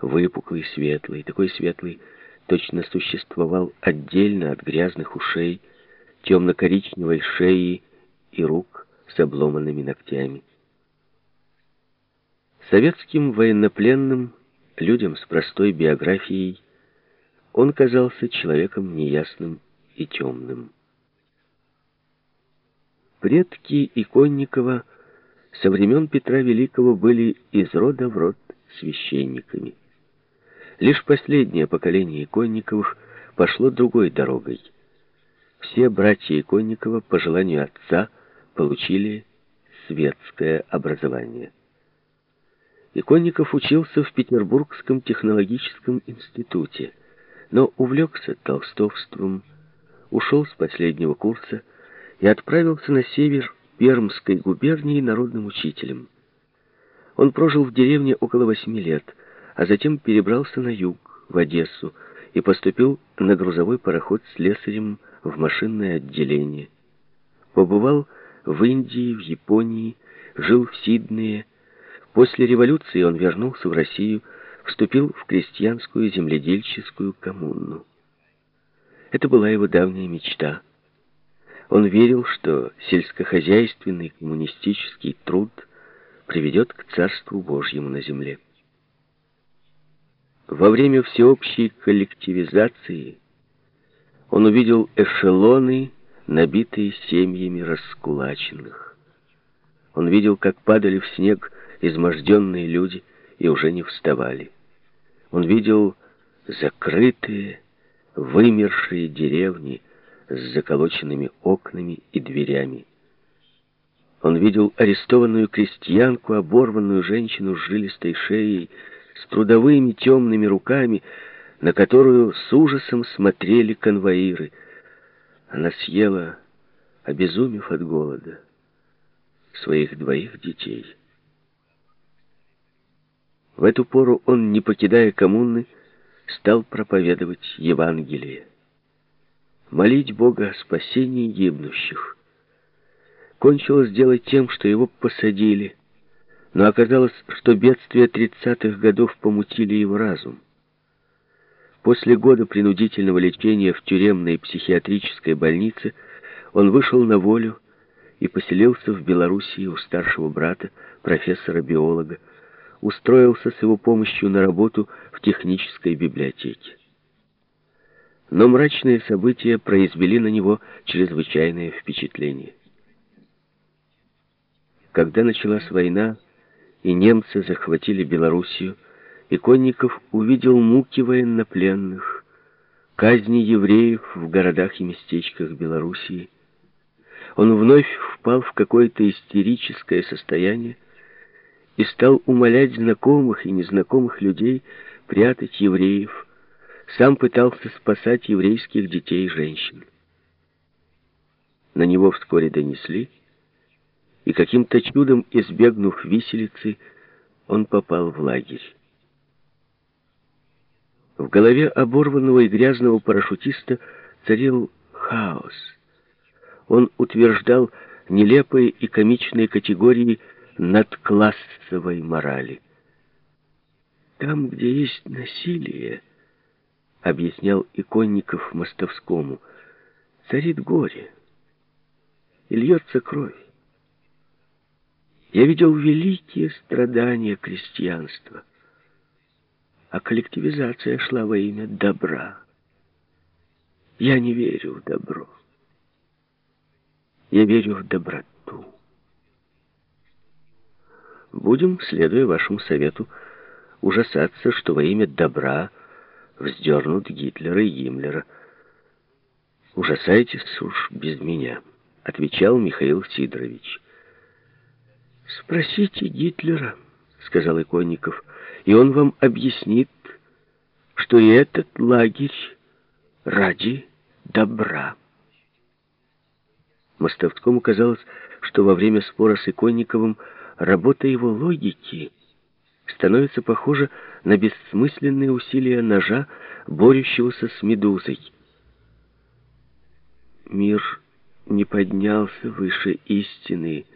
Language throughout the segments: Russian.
выпуклый, светлый, такой светлый, точно существовал отдельно от грязных ушей, темно-коричневой шеи и рук с обломанными ногтями. Советским военнопленным, людям с простой биографией, он казался человеком неясным и темным. Предки Иконникова со времен Петра Великого были из рода в род священниками. Лишь последнее поколение Иконниковых пошло другой дорогой. Все братья Иконникова, по желанию отца, получили светское образование. Иконников учился в Петербургском технологическом институте, но увлекся толстовством, ушел с последнего курса и отправился на север Пермской губернии народным учителем. Он прожил в деревне около восьми лет, а затем перебрался на юг, в Одессу, и поступил на грузовой пароход с слесарем в машинное отделение. Побывал в Индии, в Японии, жил в Сиднее. После революции он вернулся в Россию, вступил в крестьянскую земледельческую коммуну. Это была его давняя мечта. Он верил, что сельскохозяйственный коммунистический труд приведет к Царству Божьему на земле. Во время всеобщей коллективизации он увидел эшелоны, набитые семьями раскулаченных. Он видел, как падали в снег изможденные люди и уже не вставали. Он видел закрытые, вымершие деревни с заколоченными окнами и дверями. Он видел арестованную крестьянку, оборванную женщину с жилистой шеей, с трудовыми темными руками, на которую с ужасом смотрели конвоиры. Она съела, обезумев от голода, своих двоих детей. В эту пору он, не покидая коммуны, стал проповедовать Евангелие, молить Бога о спасении гибнущих. Кончилось дело тем, что его посадили – но оказалось, что бедствия 30-х годов помутили его разум. После года принудительного лечения в тюремной психиатрической больнице он вышел на волю и поселился в Белоруссии у старшего брата, профессора-биолога, устроился с его помощью на работу в технической библиотеке. Но мрачные события произвели на него чрезвычайное впечатление. Когда началась война, и немцы захватили Белоруссию, Иконников увидел муки военнопленных, казни евреев в городах и местечках Белоруссии. Он вновь впал в какое-то истерическое состояние и стал умолять знакомых и незнакомых людей прятать евреев. Сам пытался спасать еврейских детей и женщин. На него вскоре донесли, и каким-то чудом, избегнув виселицы, он попал в лагерь. В голове оборванного и грязного парашютиста царил хаос. Он утверждал нелепые и комичные категории надклассовой морали. «Там, где есть насилие, — объяснял Иконников Мостовскому, — царит горе, и льется кровь. Я видел великие страдания крестьянства, а коллективизация шла во имя добра. Я не верю в добро. Я верю в доброту. Будем, следуя вашему совету, ужасаться, что во имя добра вздернут Гитлера и Гиммлера. Ужасайтесь уж без меня, отвечал Михаил Сидорович. «Спросите Гитлера», — сказал Иконников, — «и он вам объяснит, что и этот лагерь ради добра». Мостовскому казалось, что во время спора с Иконниковым работа его логики становится похожа на бессмысленные усилия ножа, борющегося с медузой. Мир не поднялся выше истины,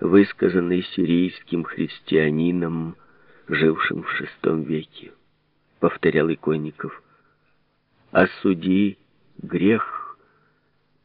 высказанный сирийским христианином, жившим в VI веке. повторял Иконников. «Осуди грех